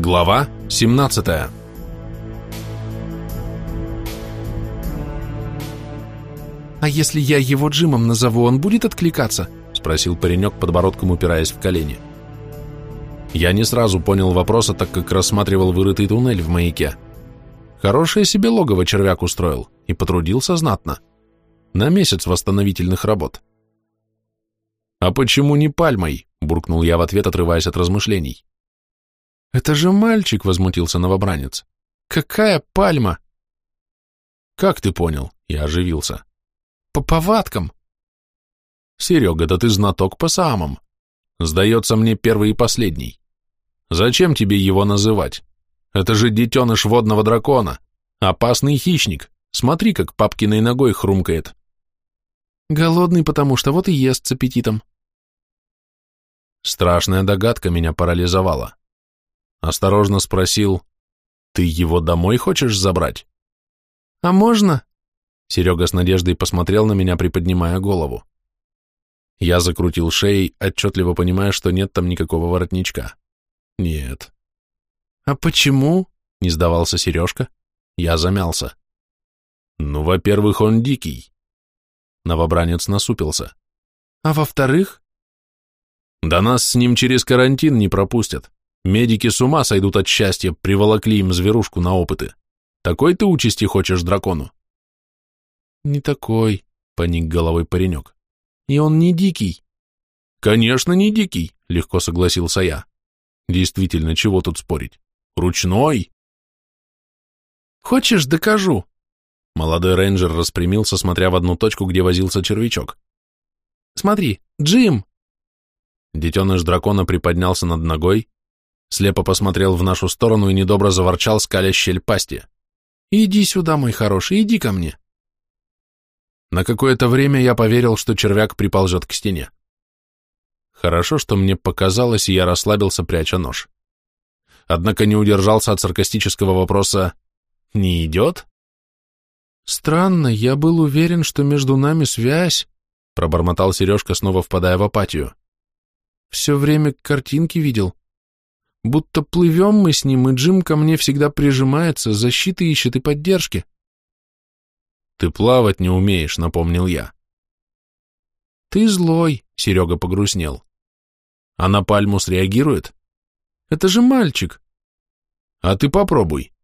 Глава 17 «А если я его Джимом назову, он будет откликаться?» — спросил паренек, подбородком упираясь в колени. Я не сразу понял вопроса, так как рассматривал вырытый туннель в маяке. Хорошее себе логово червяк устроил и потрудился знатно. На месяц восстановительных работ. «А почему не пальмой?» — буркнул я в ответ, отрываясь от размышлений. «Это же мальчик!» — возмутился новобранец. «Какая пальма?» «Как ты понял?» — я оживился. «По повадкам!» «Серега, да ты знаток по самым. Сдается мне первый и последний. Зачем тебе его называть? Это же детеныш водного дракона. Опасный хищник. Смотри, как папкиной ногой хрумкает». «Голодный, потому что вот и ест с аппетитом». Страшная догадка меня парализовала. Осторожно спросил, «Ты его домой хочешь забрать?» «А можно?» Серега с надеждой посмотрел на меня, приподнимая голову. Я закрутил шеей, отчетливо понимая, что нет там никакого воротничка. «Нет». «А почему?» — не сдавался Сережка. Я замялся. «Ну, во-первых, он дикий». Новобранец насупился. «А во-вторых?» «Да нас с ним через карантин не пропустят. Медики с ума сойдут от счастья, приволокли им зверушку на опыты. Такой ты участи хочешь дракону?» «Не такой», — поник головой паренек. «И он не дикий». «Конечно, не дикий», — легко согласился я. «Действительно, чего тут спорить? Ручной?» «Хочешь, докажу?» Молодой рейнджер распрямился, смотря в одну точку, где возился червячок. «Смотри, Джим!» Детеныш дракона приподнялся над ногой, слепо посмотрел в нашу сторону и недобро заворчал, скаля щель пасти. «Иди сюда, мой хороший, иди ко мне!» На какое-то время я поверил, что червяк приползет к стене. Хорошо, что мне показалось, и я расслабился, пряча нож. Однако не удержался от саркастического вопроса «Не идет?» «Странно, я был уверен, что между нами связь», — пробормотал Сережка, снова впадая в апатию. «Все время картинки видел. Будто плывем мы с ним, и Джим ко мне всегда прижимается, защиты ищет и поддержки». «Ты плавать не умеешь», — напомнил я. «Ты злой», — Серега погрустнел. «А на пальму среагирует?» «Это же мальчик». «А ты попробуй».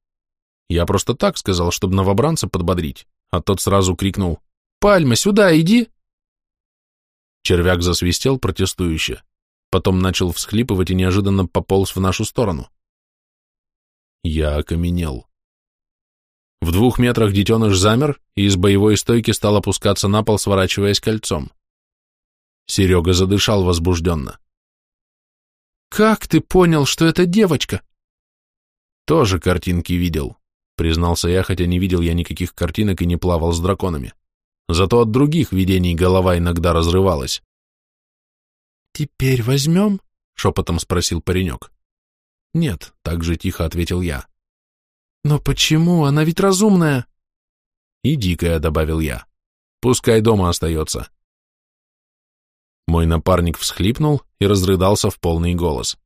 Я просто так сказал, чтобы новобранца подбодрить, а тот сразу крикнул «Пальма, сюда иди!» Червяк засвистел протестующе, потом начал всхлипывать и неожиданно пополз в нашу сторону. Я окаменел. В двух метрах детеныш замер и из боевой стойки стал опускаться на пол, сворачиваясь кольцом. Серега задышал возбужденно. «Как ты понял, что это девочка?» «Тоже картинки видел», — признался я, хотя не видел я никаких картинок и не плавал с драконами. Зато от других видений голова иногда разрывалась. «Теперь возьмем?» — шепотом спросил паренек. «Нет», — так же тихо ответил я. «Но почему? Она ведь разумная!» «И дикая», — добавил я. «Пускай дома остается». Мой напарник всхлипнул и разрыдался в полный голос.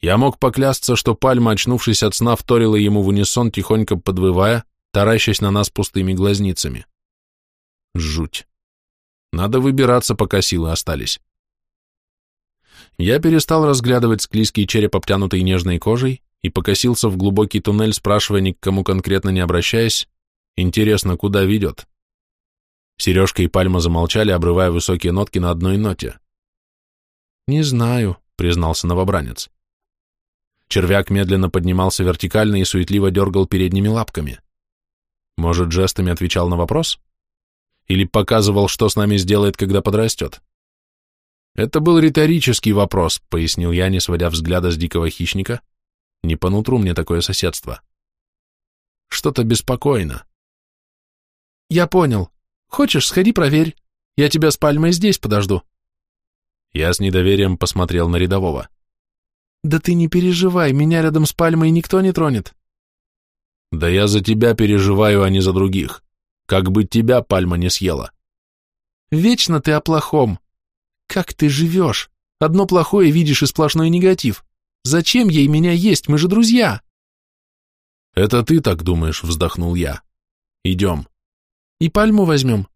Я мог поклясться, что пальма, очнувшись от сна, вторила ему в унисон, тихонько подвывая, таращась на нас пустыми глазницами. Жуть. Надо выбираться, пока силы остались. Я перестал разглядывать склизкий череп, обтянутый нежной кожей, и покосился в глубокий туннель, спрашивая ни к кому конкретно не обращаясь, интересно, куда ведет. Сережка и Пальма замолчали, обрывая высокие нотки на одной ноте. «Не знаю», — признался новобранец. Червяк медленно поднимался вертикально и суетливо дергал передними лапками. Может, жестами отвечал на вопрос? Или показывал, что с нами сделает, когда подрастет? Это был риторический вопрос, пояснил я, не сводя взгляда с дикого хищника, не по нутру мне такое соседство. Что-то беспокойно. Я понял. Хочешь, сходи проверь. Я тебя с пальмой здесь подожду. Я с недоверием посмотрел на рядового. Да ты не переживай, меня рядом с пальмой никто не тронет. Да я за тебя переживаю, а не за других. Как бы тебя пальма не съела. Вечно ты о плохом. Как ты живешь? Одно плохое видишь и сплошной негатив. Зачем ей меня есть? Мы же друзья!» «Это ты так думаешь», — вздохнул я. «Идем». «И пальму возьмем».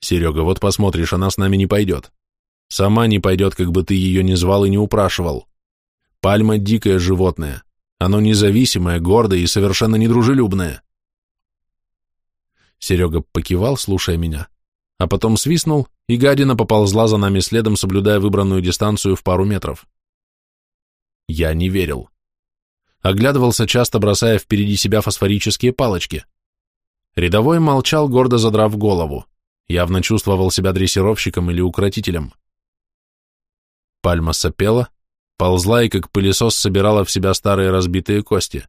«Серега, вот посмотришь, она с нами не пойдет. Сама не пойдет, как бы ты ее не звал и не упрашивал. Пальма — дикое животное. Оно независимое, гордое и совершенно недружелюбное». Серега покивал, слушая меня, а потом свистнул, и гадина поползла за нами следом, соблюдая выбранную дистанцию в пару метров. Я не верил. Оглядывался, часто бросая впереди себя фосфорические палочки. Рядовой молчал, гордо задрав голову. Явно чувствовал себя дрессировщиком или укротителем. Пальма сопела, ползла и как пылесос собирала в себя старые разбитые кости.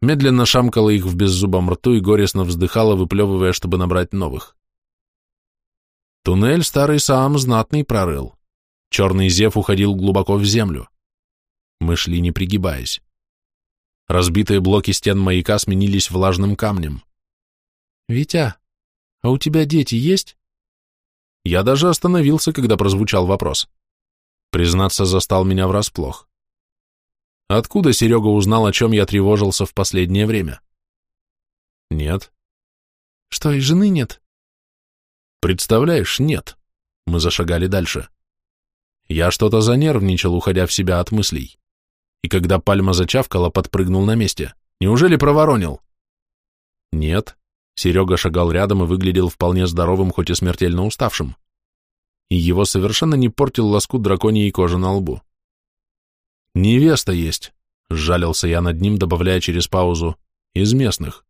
Медленно шамкала их в беззубом рту и горестно вздыхала, выплевывая, чтобы набрать новых. Туннель старый сам знатный прорыл. Черный зев уходил глубоко в землю. Мы шли, не пригибаясь. Разбитые блоки стен маяка сменились влажным камнем. «Витя, а у тебя дети есть?» Я даже остановился, когда прозвучал вопрос. Признаться, застал меня врасплох. Откуда Серега узнал, о чем я тревожился в последнее время? Нет. Что, и жены нет? Представляешь, нет. Мы зашагали дальше. Я что-то занервничал, уходя в себя от мыслей. И когда пальма зачавкала, подпрыгнул на месте. Неужели проворонил? Нет. Серега шагал рядом и выглядел вполне здоровым, хоть и смертельно уставшим. И его совершенно не портил лоскут драконьей кожи на лбу. «Невеста есть», — сжалился я над ним, добавляя через паузу, — «из местных».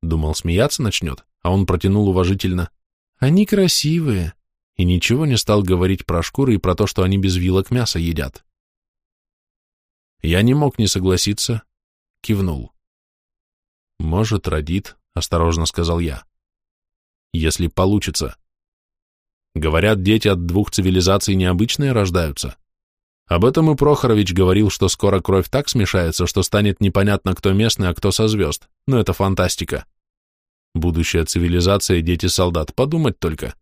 Думал, смеяться начнет, а он протянул уважительно. «Они красивые», и ничего не стал говорить про шкуры и про то, что они без вилок мясо едят. Я не мог не согласиться, кивнул. «Может, родит», — осторожно сказал я. «Если получится. Говорят, дети от двух цивилизаций необычные рождаются. Об этом и Прохорович говорил, что скоро кровь так смешается, что станет непонятно, кто местный, а кто со звезд. Но это фантастика. Будущая цивилизация, дети солдат, подумать только.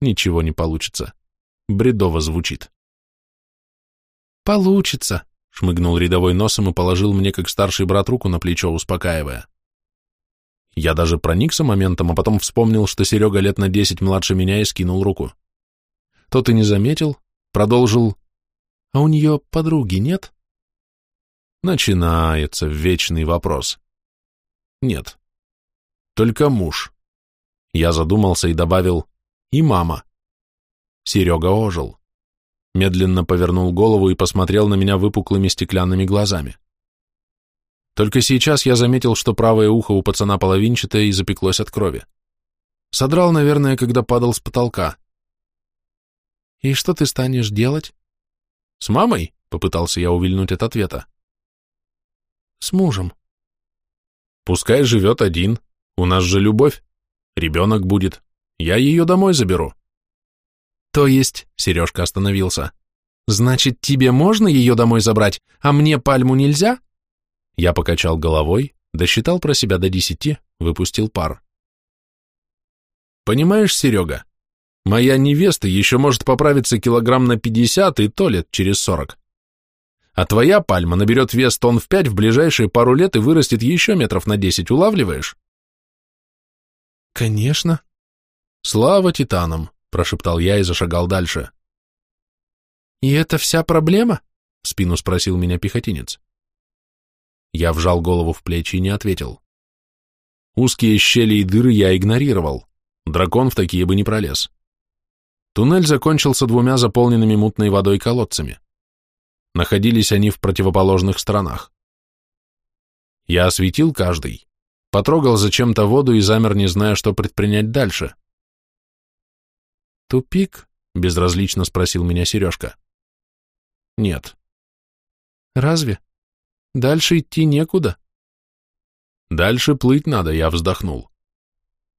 Ничего не получится. Бредово звучит. «Получится», — шмыгнул рядовой носом и положил мне, как старший брат, руку на плечо, успокаивая. Я даже проникся моментом, а потом вспомнил, что Серега лет на десять младше меня и скинул руку. Тот и не заметил, продолжил а у нее подруги нет? Начинается вечный вопрос. Нет. Только муж. Я задумался и добавил «и мама». Серега ожил. Медленно повернул голову и посмотрел на меня выпуклыми стеклянными глазами. Только сейчас я заметил, что правое ухо у пацана половинчатое и запеклось от крови. Содрал, наверное, когда падал с потолка. «И что ты станешь делать?» «С мамой?» — попытался я увильнуть от ответа. «С мужем». «Пускай живет один. У нас же любовь. Ребенок будет. Я ее домой заберу». «То есть...» — Сережка остановился. «Значит, тебе можно ее домой забрать, а мне пальму нельзя?» Я покачал головой, досчитал про себя до десяти, выпустил пар. «Понимаешь, Серега, Моя невеста еще может поправиться килограмм на пятьдесят и то лет через сорок. А твоя пальма наберет вес тонн в пять в ближайшие пару лет и вырастет еще метров на десять, улавливаешь? Конечно. Слава титанам, прошептал я и зашагал дальше. И это вся проблема? Спину спросил меня пехотинец. Я вжал голову в плечи и не ответил. Узкие щели и дыры я игнорировал. Дракон в такие бы не пролез. Туннель закончился двумя заполненными мутной водой колодцами. Находились они в противоположных сторонах. Я осветил каждый, потрогал зачем-то воду и замер, не зная, что предпринять дальше. «Тупик?» — безразлично спросил меня Сережка. «Нет». «Разве? Дальше идти некуда?» «Дальше плыть надо», — я вздохнул.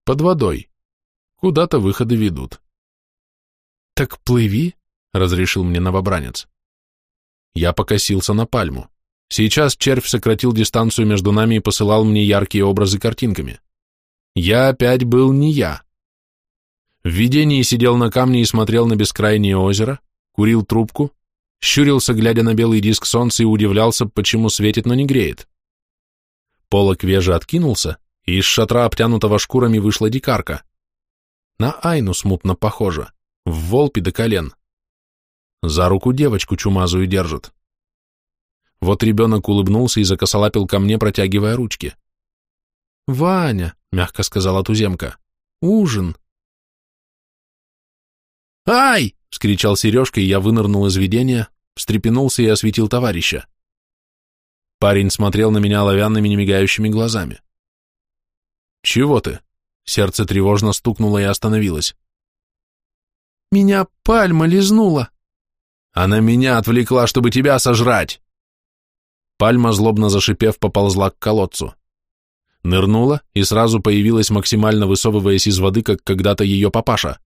«Под водой. Куда-то выходы ведут». «Так плыви», — разрешил мне новобранец. Я покосился на пальму. Сейчас червь сократил дистанцию между нами и посылал мне яркие образы картинками. Я опять был не я. В видении сидел на камне и смотрел на бескрайнее озеро, курил трубку, щурился, глядя на белый диск солнца и удивлялся, почему светит, но не греет. Полок вежа откинулся, и из шатра, обтянутого шкурами, вышла дикарка. На Айну смутно похожа, в волпе до колен. За руку девочку чумазую держит. Вот ребенок улыбнулся и закосолапил ко мне, протягивая ручки. «Ваня», — мягко сказала туземка, — «ужин». «Ай!» — вскричал Сережка, и я вынырнул из видения, встрепенулся и осветил товарища. Парень смотрел на меня оловянными немигающими глазами. «Чего ты?» — сердце тревожно стукнуло и остановилось. «Меня пальма лизнула!» «Она меня отвлекла, чтобы тебя сожрать!» Пальма, злобно зашипев, поползла к колодцу. Нырнула и сразу появилась, максимально высовываясь из воды, как когда-то ее папаша.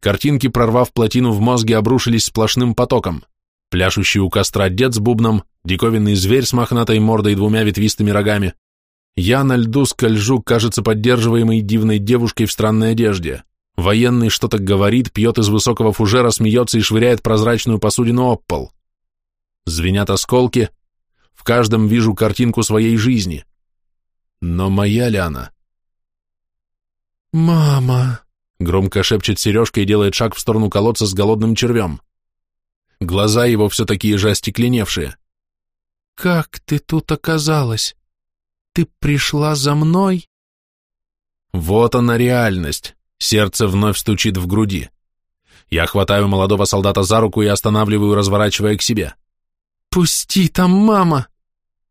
Картинки, прорвав плотину в мозге, обрушились сплошным потоком. Пляшущий у костра дед с бубном, диковинный зверь с мохнатой мордой и двумя ветвистыми рогами. Я на льду скольжу, кажется, поддерживаемой дивной девушкой в странной одежде. Военный что-то говорит, пьет из высокого фужера, смеется и швыряет прозрачную посудину об пол. Звенят осколки, в каждом вижу картинку своей жизни. Но моя ли она? «Мама!» — громко шепчет Сережка и делает шаг в сторону колодца с голодным червем. Глаза его все такие же остекленевшие. «Как ты тут оказалась? Ты пришла за мной?» Вот она реальность. Сердце вновь стучит в груди. Я хватаю молодого солдата за руку и останавливаю, разворачивая к себе. «Пусти, там мама!»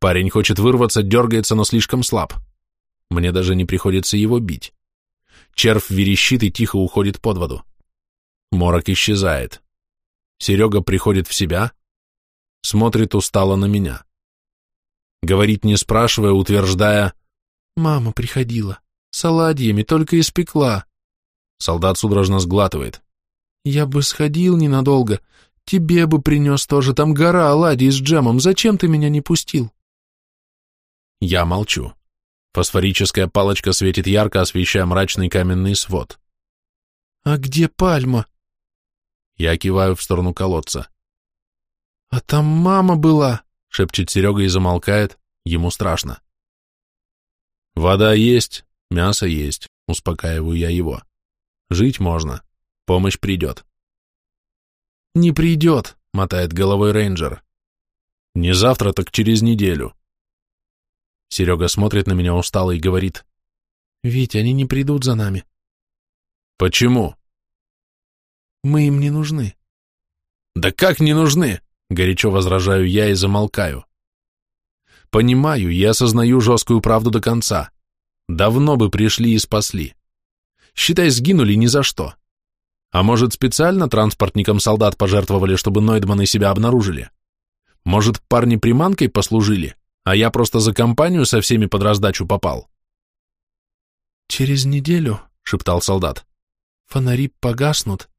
Парень хочет вырваться, дергается, но слишком слаб. Мне даже не приходится его бить. Червь верещит и тихо уходит под воду. Морок исчезает. Серега приходит в себя, смотрит устало на меня. Говорит, не спрашивая, утверждая, «Мама приходила, с оладьями, только испекла». Солдат судорожно сглатывает. «Я бы сходил ненадолго, тебе бы принес тоже, там гора оладий с джемом, зачем ты меня не пустил?» Я молчу. Фосфорическая палочка светит ярко, освещая мрачный каменный свод. «А где пальма?» Я киваю в сторону колодца. «А там мама была!» — шепчет Серега и замолкает, ему страшно. «Вода есть, мясо есть», — успокаиваю я его. «Жить можно, помощь придет». «Не придет», — мотает головой рейнджер. «Не завтра, так через неделю». Серега смотрит на меня устало и говорит. «Вить, они не придут за нами». «Почему?» Мы им не нужны. Да как не нужны? Горячо возражаю я и замолкаю. Понимаю и осознаю жесткую правду до конца. Давно бы пришли и спасли. Считай, сгинули ни за что. А может, специально транспортникам солдат пожертвовали, чтобы Нойдманы себя обнаружили? Может, парни приманкой послужили, а я просто за компанию со всеми под раздачу попал? «Через неделю», — шептал солдат, — «фонари погаснут,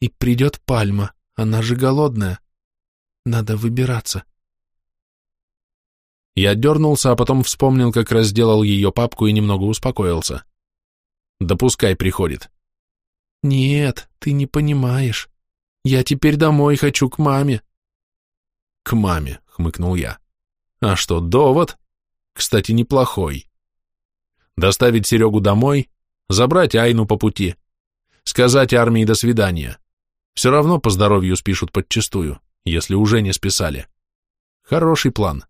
и придет пальма, она же голодная. Надо выбираться. Я дернулся, а потом вспомнил, как разделал ее папку и немного успокоился. Да пускай приходит. Нет, ты не понимаешь. Я теперь домой хочу к маме. К маме, хмыкнул я. А что, довод? Кстати, неплохой. Доставить Серегу домой, забрать Айну по пути, сказать армии до свидания. Все равно по здоровью спишут подчистую, если уже не списали. Хороший план.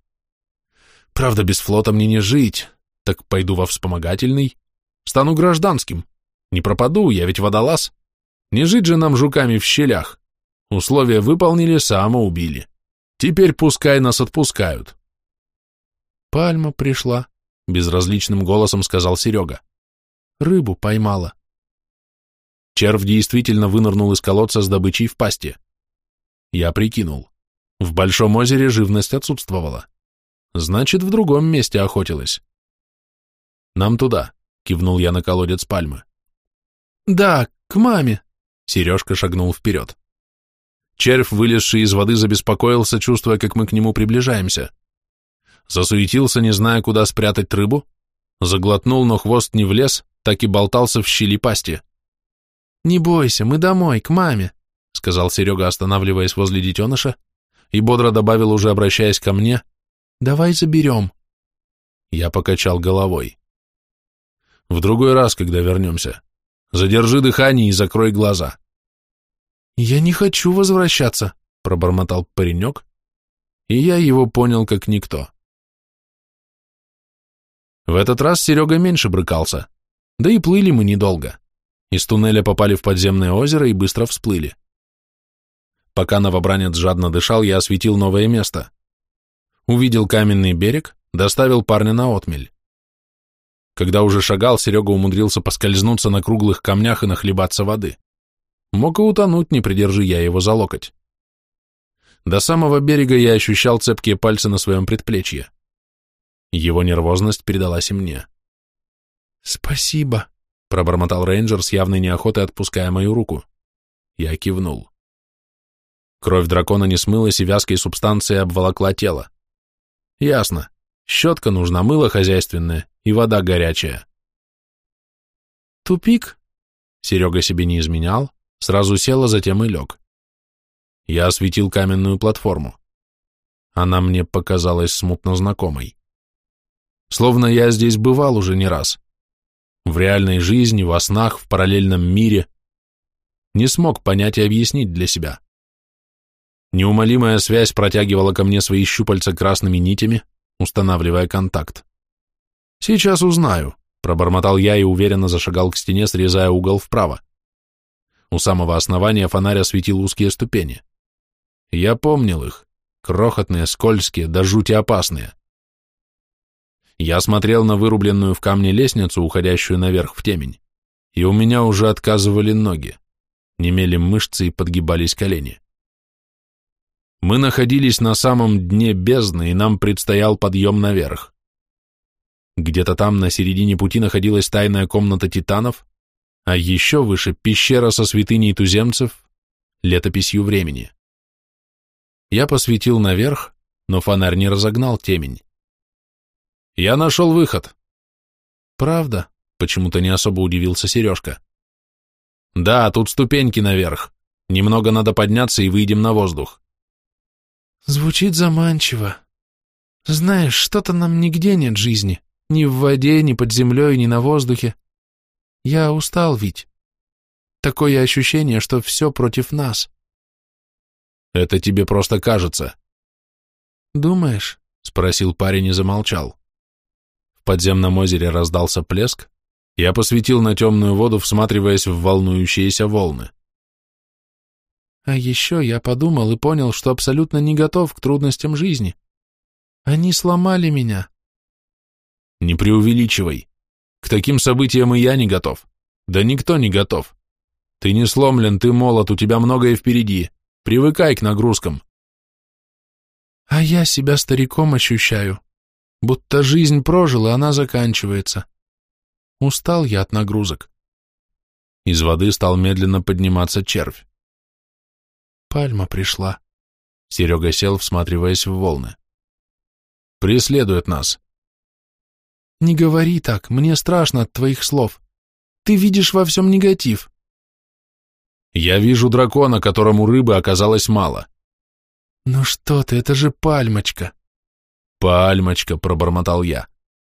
Правда, без флота мне не жить, так пойду во вспомогательный, стану гражданским. Не пропаду, я ведь водолаз. Не жить же нам жуками в щелях. Условия выполнили, самоубили. Теперь пускай нас отпускают. Пальма пришла, безразличным голосом сказал Серега. Рыбу поймала. Червь действительно вынырнул из колодца с добычей в пасти. Я прикинул. В Большом озере живность отсутствовала. Значит, в другом месте охотилась. «Нам туда», — кивнул я на колодец пальмы. «Да, к маме», — Сережка шагнул вперед. Червь, вылезший из воды, забеспокоился, чувствуя, как мы к нему приближаемся. Засуетился, не зная, куда спрятать рыбу, заглотнул, но хвост не влез, так и болтался в щели пасти. Не бойся, мы домой, к маме. — сказал Серега, останавливаясь возле детеныша, и бодро добавил, уже обращаясь ко мне, «Давай заберем». Я покачал головой. «В другой раз, когда вернемся. Задержи дыхание и закрой глаза». «Я не хочу возвращаться», — пробормотал паренек, и я его понял как никто. В этот раз Серега меньше брыкался, да и плыли мы недолго. Из туннеля попали в подземное озеро и быстро всплыли. Пока новобранец жадно дышал, я осветил новое место. Увидел каменный берег, доставил парня на отмель. Когда уже шагал, Серега умудрился поскользнуться на круглых камнях и нахлебаться воды. Мог и утонуть, не придержи я его за локоть. До самого берега я ощущал цепкие пальцы на своем предплечье. Его нервозность передалась и мне. «Спасибо», — пробормотал рейнджер с явной неохотой, отпуская мою руку. Я кивнул. Кровь дракона не смылась и вязкой субстанцией обволокла тело. Ясно. Щетка нужна, мыло хозяйственное и вода горячая. Тупик? Серега себе не изменял, сразу сел, а затем и лег. Я осветил каменную платформу. Она мне показалась смутно знакомой. Словно я здесь бывал уже не раз. В реальной жизни, во снах, в параллельном мире. Не смог понять и объяснить для себя. Неумолимая связь протягивала ко мне свои щупальца красными нитями, устанавливая контакт. «Сейчас узнаю», — пробормотал я и уверенно зашагал к стене, срезая угол вправо. У самого основания фонарь осветил узкие ступени. Я помнил их, крохотные, скользкие, до жути опасные. Я смотрел на вырубленную в камне лестницу, уходящую наверх в темень, и у меня уже отказывали ноги, немели мышцы и подгибались колени. Мы находились на самом дне бездны, и нам предстоял подъем наверх. Где-то там на середине пути находилась тайная комната титанов, а еще выше пещера со святыней туземцев, летописью времени. Я посветил наверх, но фонарь не разогнал темень. Я нашел выход. Правда? Почему-то не особо удивился Сережка. Да, тут ступеньки наверх. Немного надо подняться и выйдем на воздух. Звучит заманчиво. Знаешь, что-то нам нигде нет жизни. Ни в воде, ни под землей, ни на воздухе. Я устал, ведь. Такое ощущение, что все против нас. Это тебе просто кажется. Думаешь? Спросил парень и замолчал. Подземном озере раздался плеск, я посветил на темную воду, всматриваясь в волнующиеся волны. А еще я подумал и понял, что абсолютно не готов к трудностям жизни. Они сломали меня. Не преувеличивай. К таким событиям и я не готов. Да никто не готов. Ты не сломлен, ты молод, у тебя многое впереди. Привыкай к нагрузкам. А я себя стариком ощущаю, будто жизнь прожил, и она заканчивается. Устал я от нагрузок. Из воды стал медленно подниматься червь. Пальма пришла. Серега сел, всматриваясь в волны. Преследует нас. Не говори так, мне страшно от твоих слов. Ты видишь во всем негатив. Я вижу дракона, которому рыбы оказалось мало. Ну что ты, это же пальмочка. Пальмочка, пробормотал я.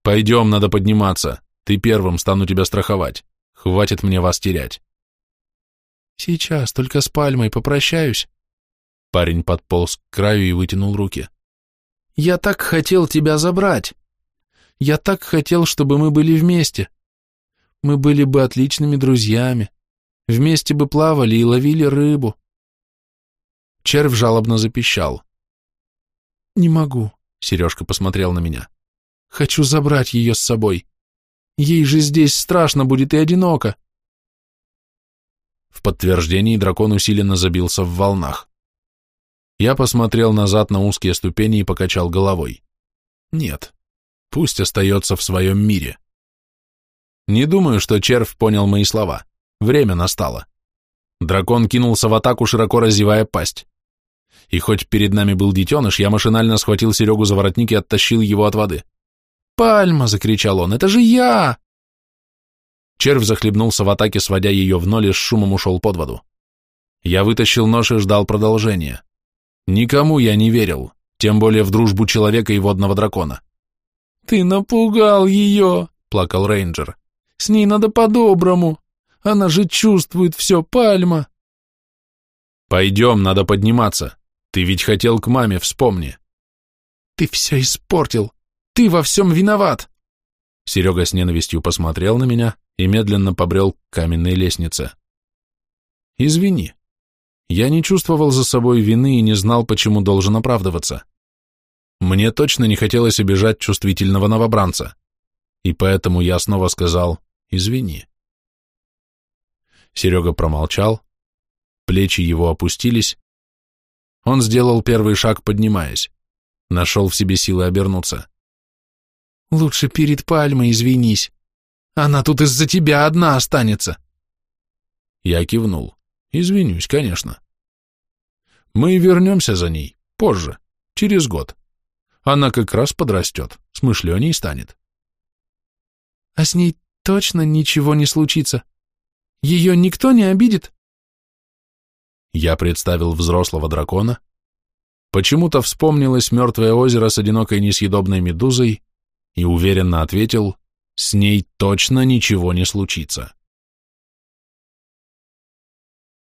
Пойдем, надо подниматься. Ты первым стану тебя страховать. Хватит мне вас терять. Сейчас, только с пальмой попрощаюсь. Парень подполз к краю и вытянул руки. Я так хотел тебя забрать. Я так хотел, чтобы мы были вместе. Мы были бы отличными друзьями. Вместе бы плавали и ловили рыбу. Червь жалобно запищал. «Не могу», — Сережка посмотрел на меня. «Хочу забрать ее с собой. Ей же здесь страшно будет и одиноко». В подтверждении дракон усиленно забился в волнах. Я посмотрел назад на узкие ступени и покачал головой. Нет, пусть остается в своем мире. Не думаю, что червь понял мои слова. Время настало. Дракон кинулся в атаку, широко разевая пасть. И хоть перед нами был детеныш, я машинально схватил Серегу за воротник и оттащил его от воды. «Пальма!» — закричал он. «Это же я!» Червь захлебнулся в атаке, сводя ее в ноль и с шумом ушел под воду. Я вытащил нож и ждал продолжения. Никому я не верил, тем более в дружбу человека и водного дракона. «Ты напугал ее!» — плакал рейнджер. «С ней надо по-доброму. Она же чувствует все, Пальма!» «Пойдем, надо подниматься. Ты ведь хотел к маме, вспомни». «Ты все испортил. Ты во всем виноват!» Серега с ненавистью посмотрел на меня и медленно побрел к каменной лестнице. «Извини. Я не чувствовал за собой вины и не знал, почему должен оправдываться. Мне точно не хотелось обижать чувствительного новобранца, и поэтому я снова сказал «извини». Серега промолчал, плечи его опустились. Он сделал первый шаг, поднимаясь, нашел в себе силы обернуться. Лучше перед Пальмой извинись. Она тут из-за тебя одна останется. Я кивнул. Извинюсь, конечно. Мы вернемся за ней, позже, через год. Она как раз подрастет, смышленей станет. А с ней точно ничего не случится? Ее никто не обидит? Я представил взрослого дракона. Почему-то вспомнилось мертвое озеро с одинокой несъедобной медузой и уверенно ответил, с ней точно ничего не случится.